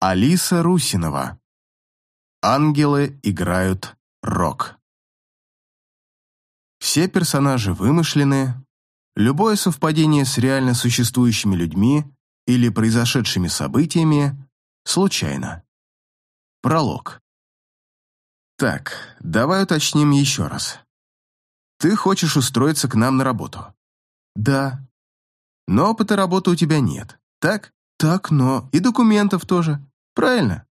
Алиса Русинова. Ангелы играют рок. Все персонажи вымышлены, любое совпадение с реально существующими людьми или произошедшими событиями случайно. Пролог. Так, давай уточним еще раз. Ты хочешь устроиться к нам на работу? Да. Но опыта работы у тебя нет, так? Так, но... И документов тоже. Правильно?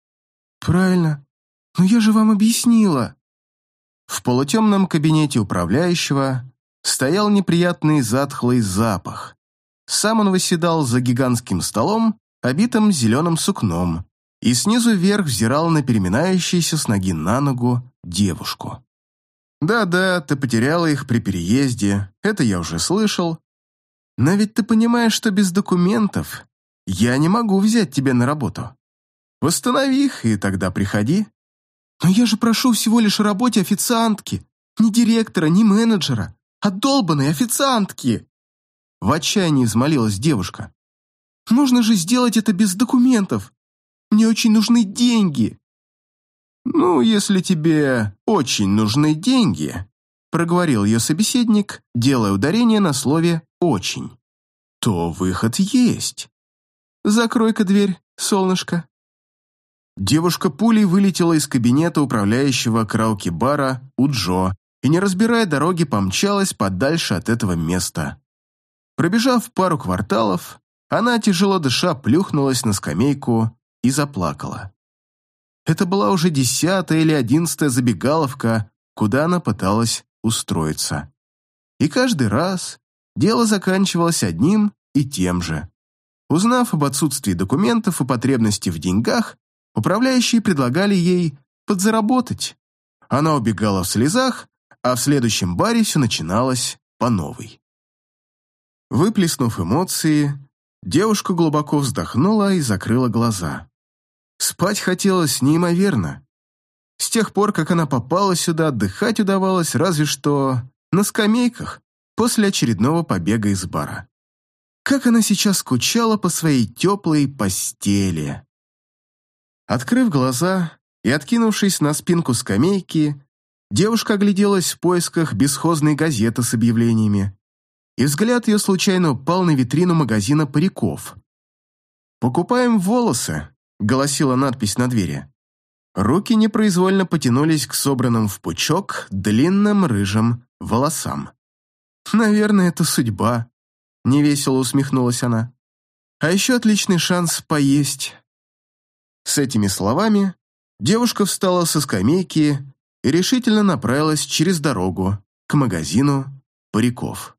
Правильно. Но я же вам объяснила. В полутемном кабинете управляющего стоял неприятный затхлый запах. Сам он восседал за гигантским столом, обитым зеленым сукном, и снизу вверх взирал на переминающуюся с ноги на ногу девушку. «Да-да, ты потеряла их при переезде, это я уже слышал. Но ведь ты понимаешь, что без документов я не могу взять тебя на работу. Восстанови их, и тогда приходи». «Но я же прошу всего лишь о работе официантки, ни директора, ни менеджера, а долбанной официантки!» В отчаянии взмолилась девушка. «Можно же сделать это без документов. Мне очень нужны деньги». «Ну, если тебе очень нужны деньги», проговорил ее собеседник, делая ударение на слове «очень», то выход есть. «Закрой-ка дверь, солнышко». Девушка пулей вылетела из кабинета управляющего караоке-бара у Джо и, не разбирая дороги, помчалась подальше от этого места. Пробежав пару кварталов, она, тяжело дыша, плюхнулась на скамейку и заплакала. Это была уже десятая или одиннадцатая забегаловка, куда она пыталась устроиться. И каждый раз дело заканчивалось одним и тем же. Узнав об отсутствии документов и потребности в деньгах, управляющие предлагали ей подзаработать. Она убегала в слезах, а в следующем баре все начиналось по новой. Выплеснув эмоции, девушка глубоко вздохнула и закрыла глаза. Спать хотелось неимоверно. С тех пор, как она попала сюда, отдыхать удавалось разве что на скамейках после очередного побега из бара. Как она сейчас скучала по своей теплой постели. Открыв глаза и откинувшись на спинку скамейки, девушка огляделась в поисках бесхозной газеты с объявлениями, и взгляд ее случайно упал на витрину магазина париков. «Покупаем волосы», — голосила надпись на двери. Руки непроизвольно потянулись к собранным в пучок длинным рыжим волосам. «Наверное, это судьба», — невесело усмехнулась она. «А еще отличный шанс поесть». С этими словами девушка встала со скамейки и решительно направилась через дорогу к магазину париков.